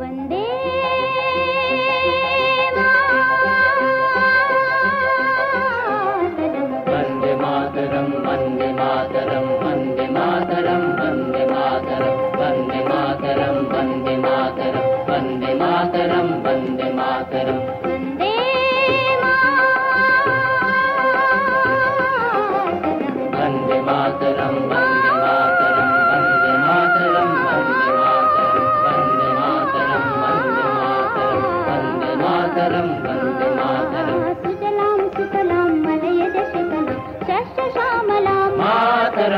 वंदे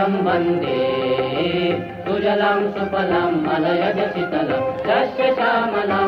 वन्दे। सुजलं सुफलं मलयज शीतलं शस्यश्यामलं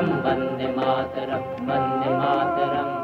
मातरं वन्दे मातरं वन्दे मातरम्।